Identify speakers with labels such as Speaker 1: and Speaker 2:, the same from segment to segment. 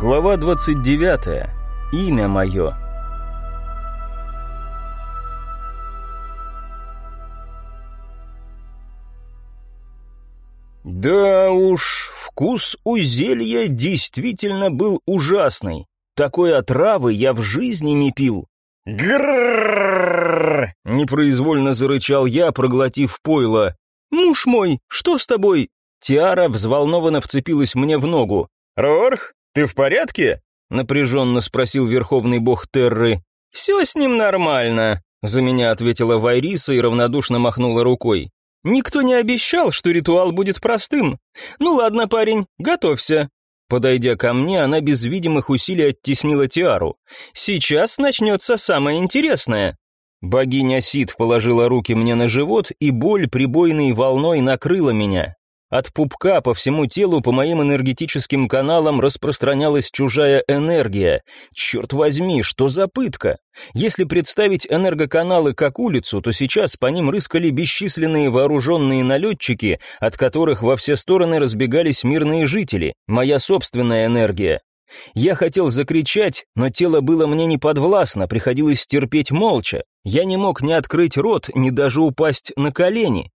Speaker 1: Глава 29. Имя мое. Да уж, вкус у зелья действительно был ужасный. Такой отравы я в жизни не пил. Гррррррр! Непроизвольно зарычал я, проглотив пойло. «Муж мой, что с тобой?» Тиара взволнованно вцепилась мне в ногу. «Рорх, ты в порядке?» напряженно спросил верховный бог Терры. «Все с ним нормально», за меня ответила Вайриса и равнодушно махнула рукой. «Никто не обещал, что ритуал будет простым. Ну ладно, парень, готовься». Подойдя ко мне, она без видимых усилий оттеснила Тиару. «Сейчас начнется самое интересное». Богиня Сид положила руки мне на живот, и боль прибойной волной накрыла меня. От пупка по всему телу по моим энергетическим каналам распространялась чужая энергия. Черт возьми, что за пытка? Если представить энергоканалы как улицу, то сейчас по ним рыскали бесчисленные вооруженные налетчики, от которых во все стороны разбегались мирные жители. Моя собственная энергия. Я хотел закричать, но тело было мне не подвластно, приходилось терпеть молча. Я не мог ни открыть рот, ни даже упасть на колени.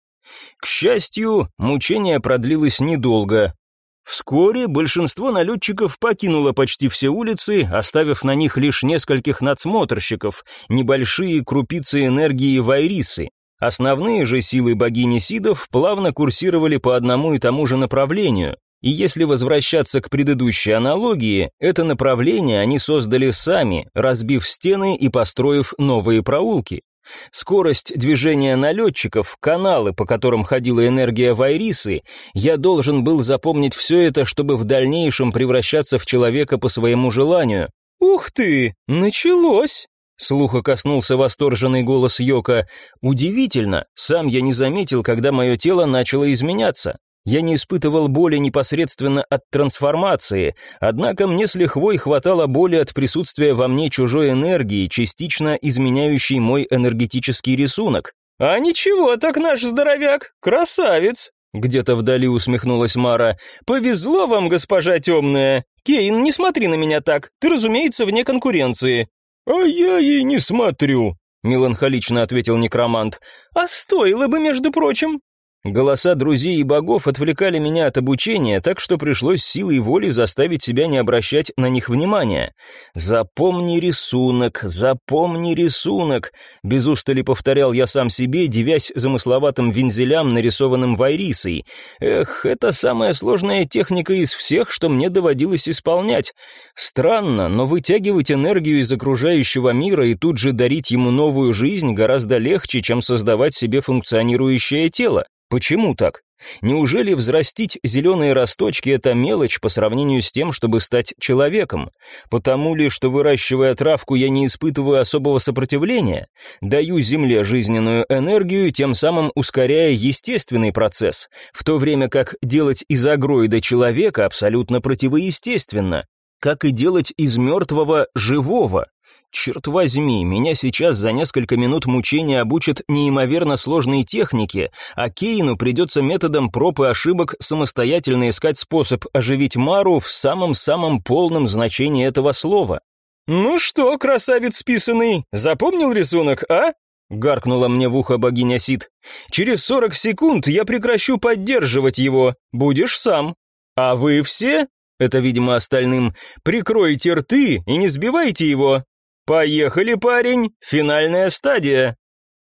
Speaker 1: К счастью, мучение продлилось недолго. Вскоре большинство налетчиков покинуло почти все улицы, оставив на них лишь нескольких надсмотрщиков, небольшие крупицы энергии Вайрисы. Основные же силы богини Сидов плавно курсировали по одному и тому же направлению, и если возвращаться к предыдущей аналогии, это направление они создали сами, разбив стены и построив новые проулки. Скорость движения налетчиков, каналы, по которым ходила энергия Вайрисы, я должен был запомнить все это, чтобы в дальнейшем превращаться в человека по своему желанию. «Ух ты, началось!» Слуха коснулся восторженный голос Йока. «Удивительно, сам я не заметил, когда мое тело начало изменяться. Я не испытывал боли непосредственно от трансформации, однако мне с лихвой хватало боли от присутствия во мне чужой энергии, частично изменяющей мой энергетический рисунок. «А ничего, так наш здоровяк, красавец!» Где-то вдали усмехнулась Мара. «Повезло вам, госпожа темная! Кейн, не смотри на меня так, ты, разумеется, вне конкуренции». «А я и не смотрю», — меланхолично ответил некромант. «А стоило бы, между прочим. Голоса друзей и богов отвлекали меня от обучения, так что пришлось силой воли заставить себя не обращать на них внимания. «Запомни рисунок, запомни рисунок», — без устали повторял я сам себе, девясь замысловатым вензелям, нарисованным вайрисой. Эх, это самая сложная техника из всех, что мне доводилось исполнять. Странно, но вытягивать энергию из окружающего мира и тут же дарить ему новую жизнь гораздо легче, чем создавать себе функционирующее тело. Почему так? Неужели взрастить зеленые росточки – это мелочь по сравнению с тем, чтобы стать человеком? Потому ли, что выращивая травку, я не испытываю особого сопротивления? Даю земле жизненную энергию, тем самым ускоряя естественный процесс, в то время как делать из агроида человека абсолютно противоестественно, как и делать из мертвого живого. Черт возьми, меня сейчас за несколько минут мучения обучат неимоверно сложной технике, а Кейну придется методом проб и ошибок самостоятельно искать способ оживить Мару в самом-самом полном значении этого слова. «Ну что, красавец списанный, запомнил рисунок, а?» Гаркнула мне в ухо богиня Сид. «Через сорок секунд я прекращу поддерживать его. Будешь сам. А вы все, это, видимо, остальным, прикройте рты и не сбивайте его. «Поехали, парень! Финальная стадия!»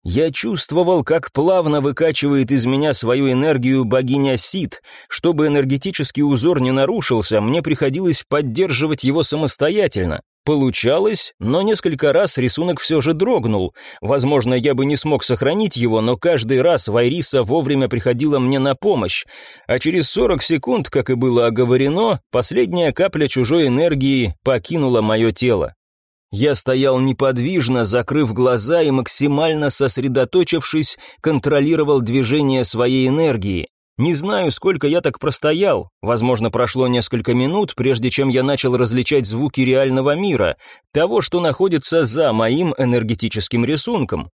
Speaker 1: Я чувствовал, как плавно выкачивает из меня свою энергию богиня Сид. Чтобы энергетический узор не нарушился, мне приходилось поддерживать его самостоятельно. Получалось, но несколько раз рисунок все же дрогнул. Возможно, я бы не смог сохранить его, но каждый раз Вайриса вовремя приходила мне на помощь. А через 40 секунд, как и было оговорено, последняя капля чужой энергии покинула мое тело. Я стоял неподвижно, закрыв глаза и максимально сосредоточившись, контролировал движение своей энергии. Не знаю, сколько я так простоял. Возможно, прошло несколько минут, прежде чем я начал различать звуки реального мира, того, что находится за моим энергетическим рисунком.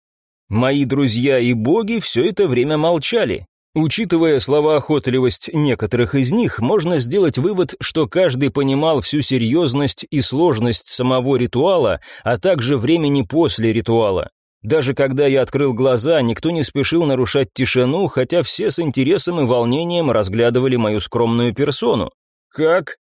Speaker 1: Мои друзья и боги все это время молчали. Учитывая словоохотливость некоторых из них, можно сделать вывод, что каждый понимал всю серьезность и сложность самого ритуала, а также времени после ритуала. Даже когда я открыл глаза, никто не спешил нарушать тишину, хотя все с интересом и волнением разглядывали мою скромную персону. «Как?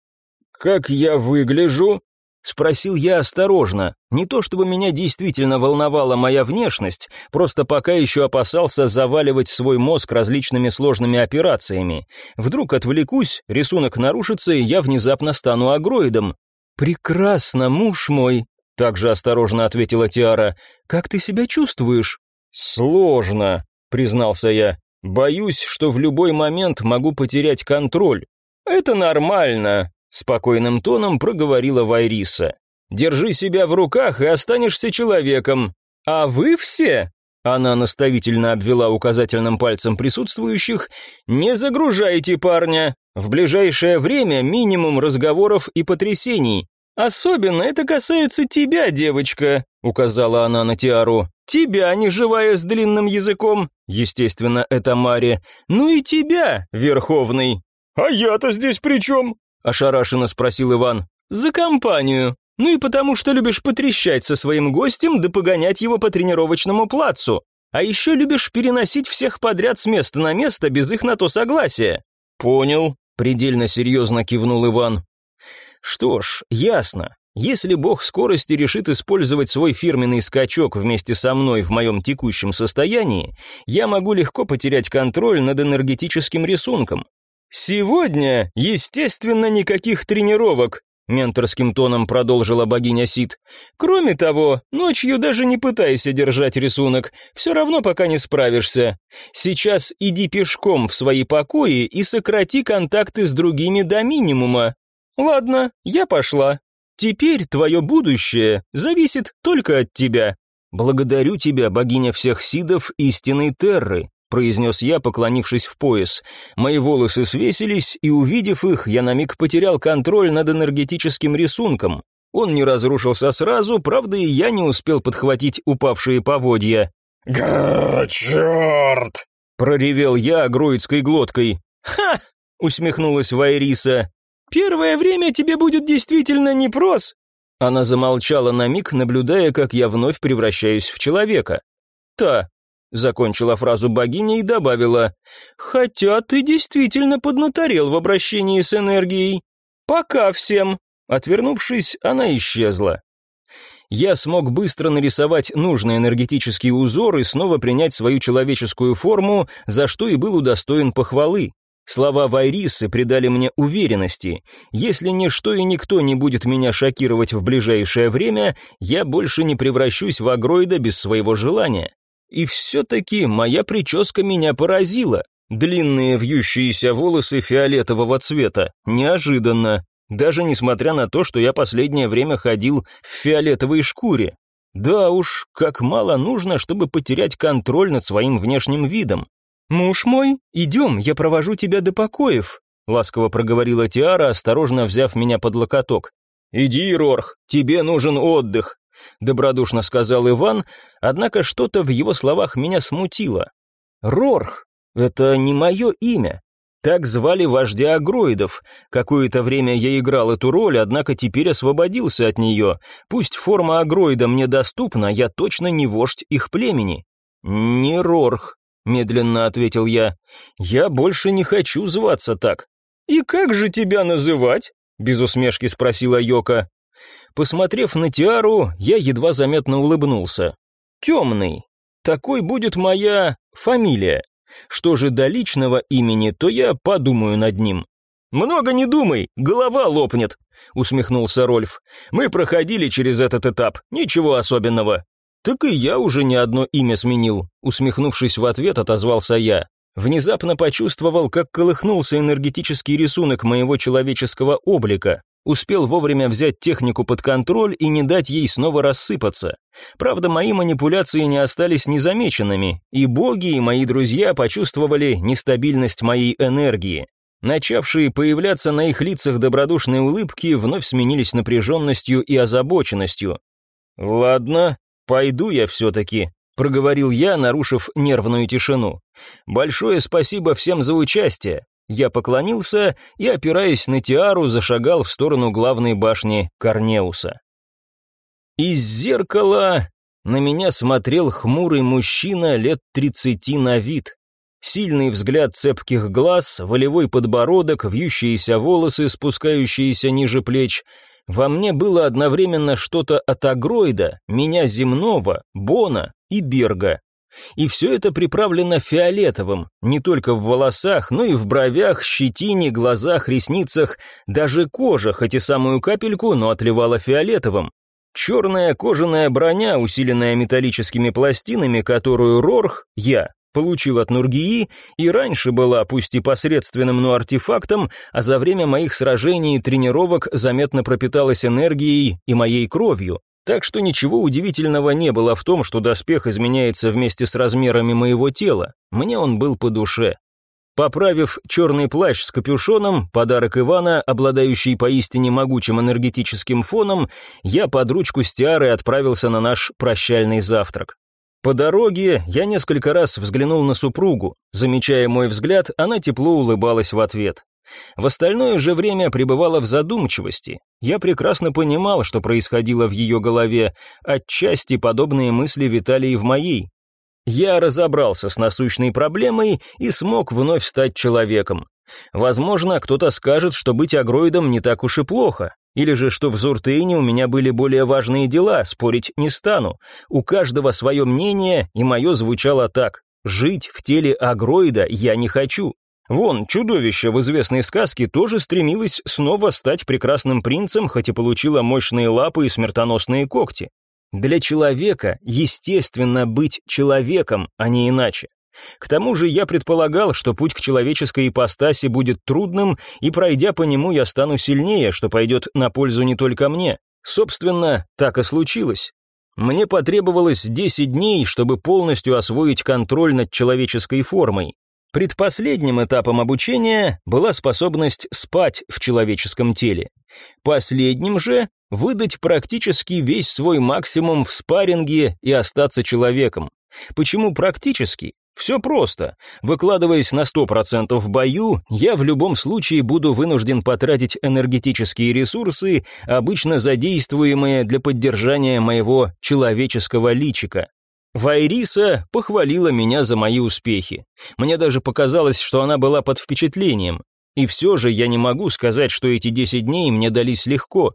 Speaker 1: Как я выгляжу?» Спросил я осторожно. Не то чтобы меня действительно волновала моя внешность, просто пока еще опасался заваливать свой мозг различными сложными операциями. Вдруг отвлекусь, рисунок нарушится, и я внезапно стану агроидом. «Прекрасно, муж мой», — также осторожно ответила Тиара. «Как ты себя чувствуешь?» «Сложно», — признался я. «Боюсь, что в любой момент могу потерять контроль». «Это нормально», спокойным тоном проговорила Вайриса. Держи себя в руках и останешься человеком. А вы все, она наставительно обвела указательным пальцем присутствующих, не загружайте парня. В ближайшее время минимум разговоров и потрясений. Особенно это касается тебя, девочка, указала она на Тиару. Тебя, не живая с длинным языком, естественно, это Мари. Ну и тебя, Верховный. А я-то здесь при чем? Ошарашенно спросил Иван. За компанию. Ну и потому, что любишь потрещать со своим гостем да погонять его по тренировочному плацу. А еще любишь переносить всех подряд с места на место без их на то согласия. Понял, предельно серьезно кивнул Иван. Что ж, ясно. Если бог скорости решит использовать свой фирменный скачок вместе со мной в моем текущем состоянии, я могу легко потерять контроль над энергетическим рисунком. «Сегодня, естественно, никаких тренировок», — менторским тоном продолжила богиня Сид. «Кроме того, ночью даже не пытайся держать рисунок, все равно пока не справишься. Сейчас иди пешком в свои покои и сократи контакты с другими до минимума. Ладно, я пошла. Теперь твое будущее зависит только от тебя. Благодарю тебя, богиня всех Сидов, истинной Терры, произнес я, поклонившись в пояс. Мои волосы свесились, и, увидев их, я на миг потерял контроль над энергетическим рисунком. Он не разрушился сразу, правда, и я не успел подхватить упавшие поводья.
Speaker 2: «Грррр, черт!»
Speaker 1: — проревел я агроидской глоткой. «Ха!» — усмехнулась Вайриса. «Первое время тебе будет действительно непрос». Она замолчала на миг, наблюдая, как я вновь превращаюсь в человека. «Та, Закончила фразу богиня и добавила, «Хотя ты действительно поднаторел в обращении с энергией. Пока всем». Отвернувшись, она исчезла. Я смог быстро нарисовать нужный энергетический узор и снова принять свою человеческую форму, за что и был удостоен похвалы. Слова Вайрисы придали мне уверенности. Если ничто и никто не будет меня шокировать в ближайшее время, я больше не превращусь в агроида без своего желания. И все-таки моя прическа меня поразила. Длинные вьющиеся волосы фиолетового цвета. Неожиданно. Даже несмотря на то, что я последнее время ходил в фиолетовой шкуре. Да уж, как мало нужно, чтобы потерять контроль над своим внешним видом. «Муж мой, идем, я провожу тебя до покоев», ласково проговорила Тиара, осторожно взяв меня под локоток. «Иди, Рорх, тебе нужен отдых добродушно сказал Иван, однако что-то в его словах меня смутило. Рорх это не мое имя. Так звали вождя агроидов. Какое-то время я играл эту роль, однако теперь освободился от нее. Пусть форма агроида мне доступна, я точно не вождь их племени. Не Рорх, медленно ответил я. Я больше не хочу зваться так. И как же тебя называть? без усмешки спросила Йока. Посмотрев на Тиару, я едва заметно улыбнулся. «Темный. Такой будет моя фамилия. Что же до личного имени, то я подумаю над ним». «Много не думай, голова лопнет», — усмехнулся Рольф. «Мы проходили через этот этап, ничего особенного». «Так и я уже не одно имя сменил», — усмехнувшись в ответ, отозвался я. Внезапно почувствовал, как колыхнулся энергетический рисунок моего человеческого облика успел вовремя взять технику под контроль и не дать ей снова рассыпаться. Правда, мои манипуляции не остались незамеченными, и боги, и мои друзья почувствовали нестабильность моей энергии. Начавшие появляться на их лицах добродушные улыбки вновь сменились напряженностью и озабоченностью. «Ладно, пойду я все-таки», проговорил я, нарушив нервную тишину. «Большое спасибо всем за участие». Я поклонился и, опираясь на тиару, зашагал в сторону главной башни Корнеуса. Из зеркала на меня смотрел хмурый мужчина лет тридцати на вид. Сильный взгляд цепких глаз, волевой подбородок, вьющиеся волосы, спускающиеся ниже плеч. Во мне было одновременно что-то от Агроида, меня земного, Бона и Берга. И все это приправлено фиолетовым, не только в волосах, но и в бровях, щетине, глазах, ресницах, даже кожа, хоть и самую капельку, но отливала фиолетовым. Черная кожаная броня, усиленная металлическими пластинами, которую Рорх, я, получил от Нургии, и раньше была, пусть и посредственным, но артефактом, а за время моих сражений и тренировок заметно пропиталась энергией и моей кровью. Так что ничего удивительного не было в том, что доспех изменяется вместе с размерами моего тела. Мне он был по душе. Поправив черный плащ с капюшоном, подарок Ивана, обладающий поистине могучим энергетическим фоном, я под ручку с Тиарой отправился на наш прощальный завтрак. По дороге я несколько раз взглянул на супругу. Замечая мой взгляд, она тепло улыбалась в ответ. В остальное же время пребывала в задумчивости. Я прекрасно понимал, что происходило в ее голове. Отчасти подобные мысли витали и в моей. Я разобрался с насущной проблемой и смог вновь стать человеком. Возможно, кто-то скажет, что быть агроидом не так уж и плохо, или же что в Зуртейне у меня были более важные дела, спорить не стану. У каждого свое мнение, и мое звучало так. Жить в теле агроида я не хочу. Вон, чудовище в известной сказке тоже стремилось снова стать прекрасным принцем, хоть и получило мощные лапы и смертоносные когти. Для человека естественно быть человеком, а не иначе. К тому же я предполагал, что путь к человеческой ипостаси будет трудным, и пройдя по нему я стану сильнее, что пойдет на пользу не только мне. Собственно, так и случилось. Мне потребовалось 10 дней, чтобы полностью освоить контроль над человеческой формой. Предпоследним этапом обучения была способность спать в человеческом теле. Последним же выдать практически весь свой максимум в спарринге и остаться человеком. Почему практически? Все просто. Выкладываясь на 100% в бою, я в любом случае буду вынужден потратить энергетические ресурсы, обычно задействуемые для поддержания моего человеческого личика. Вайриса похвалила меня за мои успехи. Мне даже показалось, что она была под впечатлением. И все же я не могу сказать, что эти 10 дней мне дались легко.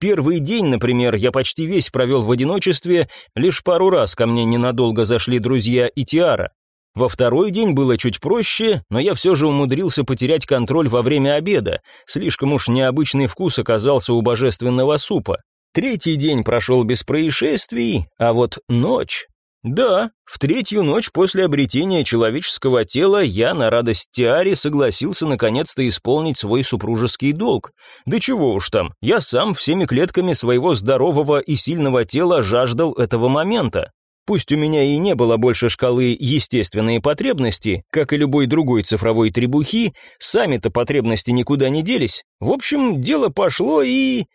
Speaker 1: Первый день, например, я почти весь провел в одиночестве, лишь пару раз ко мне ненадолго зашли друзья и Тиара. Во второй день было чуть проще, но я все же умудрился потерять контроль во время обеда, слишком уж необычный вкус оказался у божественного супа. Третий день прошел без происшествий, а вот ночь да, в третью ночь после обретения человеческого тела я на радость Тиари согласился наконец-то исполнить свой супружеский долг. Да чего уж там, я сам всеми клетками своего здорового и сильного тела жаждал этого момента. Пусть у меня и не было больше шкалы естественные потребности, как и любой другой цифровой требухи, сами-то потребности никуда не делись. В общем, дело пошло и...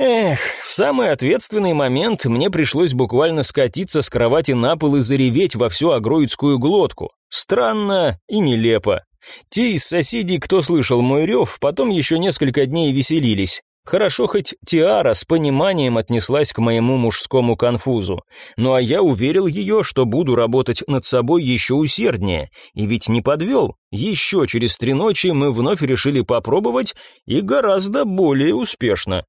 Speaker 1: Эх, в самый ответственный момент мне пришлось буквально скатиться с кровати на пол и зареветь во всю агроидскую глотку. Странно и нелепо. Те из соседей, кто слышал мой рев, потом еще несколько дней веселились. Хорошо, хоть Тиара с пониманием отнеслась к моему мужскому конфузу. Ну а я уверил ее, что буду работать над собой еще усерднее. И ведь не подвел. Еще через три ночи мы вновь решили попробовать, и гораздо более успешно.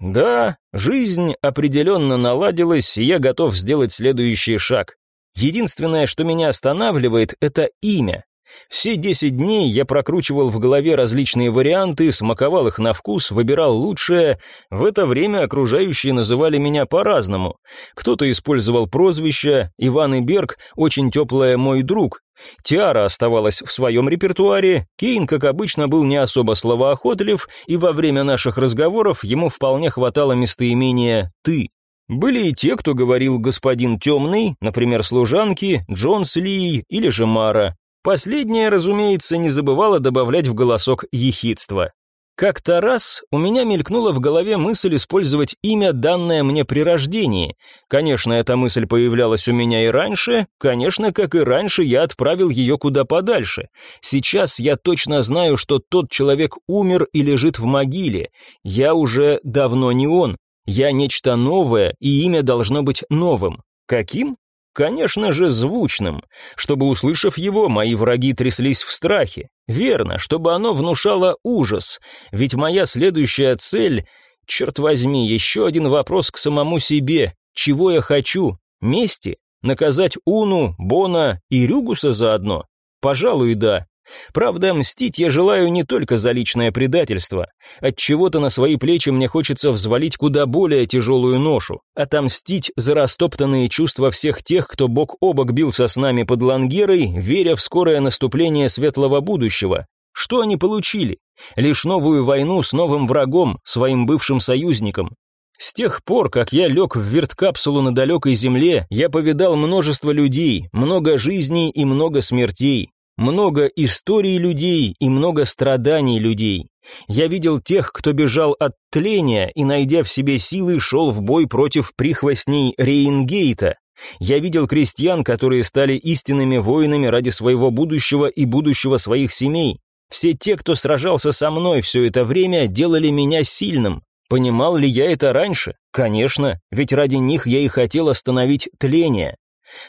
Speaker 1: Да, жизнь определенно наладилась, и я готов сделать следующий шаг. Единственное, что меня останавливает, это имя. Все десять дней я прокручивал в голове различные варианты, смаковал их на вкус, выбирал лучшее. В это время окружающие называли меня по-разному. Кто-то использовал прозвище «Иван и Берг», очень теплое «мой друг», Тиара оставалась в своем репертуаре, Кейн, как обычно, был не особо словоохотлив, и во время наших разговоров ему вполне хватало местоимения «ты». Были и те, кто говорил «господин темный», например, служанки, Джонс Ли или же Мара. Последняя, разумеется, не забывала добавлять в голосок ехидство. Как-то раз у меня мелькнула в голове мысль использовать имя, данное мне при рождении. Конечно, эта мысль появлялась у меня и раньше, конечно, как и раньше, я отправил ее куда подальше. Сейчас я точно знаю, что тот человек умер и лежит в могиле. Я уже давно не он. Я нечто новое, и имя должно быть новым. Каким? Конечно же, звучным. Чтобы, услышав его, мои враги тряслись в страхе. Верно, чтобы оно внушало ужас. Ведь моя следующая цель... Черт возьми, еще один вопрос к самому себе. Чего я хочу? Мести? Наказать Уну, Бона и Рюгуса заодно? Пожалуй, да. Правда, мстить я желаю не только за личное предательство. От чего-то на свои плечи мне хочется взвалить куда более тяжелую ношу, отомстить за растоптанные чувства всех тех, кто бок о бок бился с нами под Лангерой, веря в скорое наступление светлого будущего. Что они получили? Лишь новую войну с новым врагом, своим бывшим союзником. С тех пор, как я лег в верткапсулу на далекой земле, я повидал множество людей, много жизней и много смертей. Много историй людей и много страданий людей. Я видел тех, кто бежал от тления и, найдя в себе силы, шел в бой против прихвостней Рейнгейта. Я видел крестьян, которые стали истинными воинами ради своего будущего и будущего своих семей. Все те, кто сражался со мной все это время, делали меня сильным. Понимал ли я это раньше? Конечно, ведь ради них я и хотел остановить тление.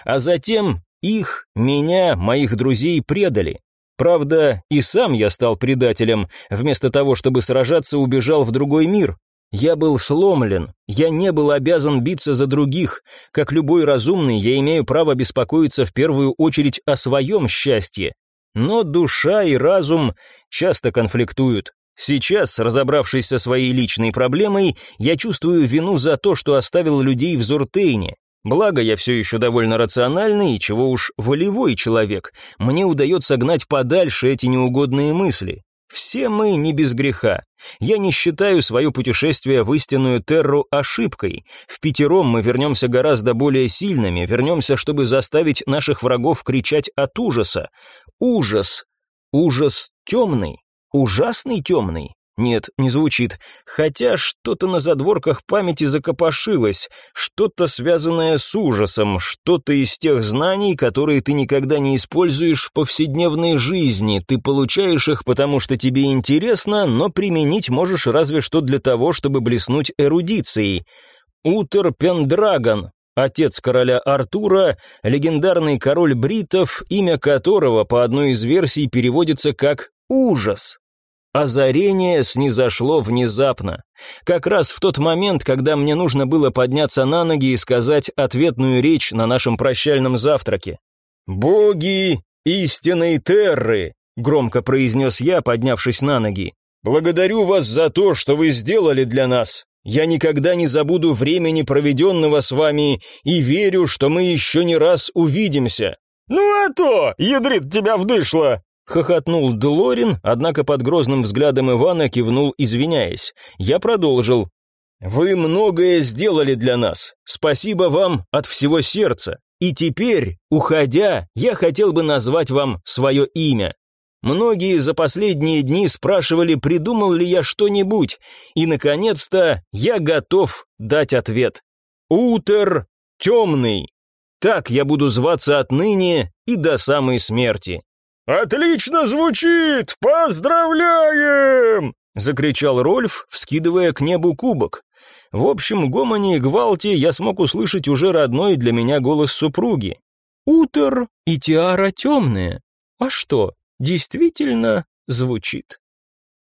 Speaker 1: А затем их, меня, моих друзей предали. Правда, и сам я стал предателем, вместо того, чтобы сражаться, убежал в другой мир. Я был сломлен, я не был обязан биться за других. Как любой разумный, я имею право беспокоиться в первую очередь о своем счастье. Но душа и разум часто конфликтуют. Сейчас, разобравшись со своей личной проблемой, я чувствую вину за то, что оставил людей в Зуртейне, Благо, я все еще довольно рациональный и чего уж волевой человек. Мне удается гнать подальше эти неугодные мысли. Все мы не без греха. Я не считаю свое путешествие в истинную терру ошибкой. В пятером мы вернемся гораздо более сильными, вернемся, чтобы заставить наших врагов кричать от ужаса. Ужас. Ужас темный. Ужасный темный. Нет, не звучит. Хотя что-то на задворках памяти закопошилось, что-то связанное с ужасом, что-то из тех знаний, которые ты никогда не используешь в повседневной жизни. Ты получаешь их, потому что тебе интересно, но применить можешь разве что для того, чтобы блеснуть эрудицией. Утер Пендрагон, отец короля Артура, легендарный король бритов, имя которого по одной из версий переводится как «ужас». Озарение снизошло внезапно. Как раз в тот момент, когда мне нужно было подняться на ноги и сказать ответную речь на нашем прощальном завтраке. «Боги истинной Терры!» — громко произнес я, поднявшись на ноги. «Благодарю вас за то, что вы сделали для нас. Я никогда не забуду времени, проведенного с вами, и верю, что мы еще не раз увидимся». «Ну а то, ядрит тебя вдышло!» Хохотнул Делорин, однако под грозным взглядом Ивана кивнул, извиняясь. Я продолжил. «Вы многое сделали для нас. Спасибо вам от всего сердца. И теперь, уходя, я хотел бы назвать вам свое имя. Многие за последние дни спрашивали, придумал ли я что-нибудь, и, наконец-то, я готов дать ответ. Утер темный. Так я буду зваться отныне и до самой смерти. «Отлично звучит! Поздравляем!» — закричал Рольф, вскидывая к небу кубок. В общем гомоне и гвалте я смог услышать уже родной для меня голос супруги. «Утер и тиара темные. А что, действительно звучит?»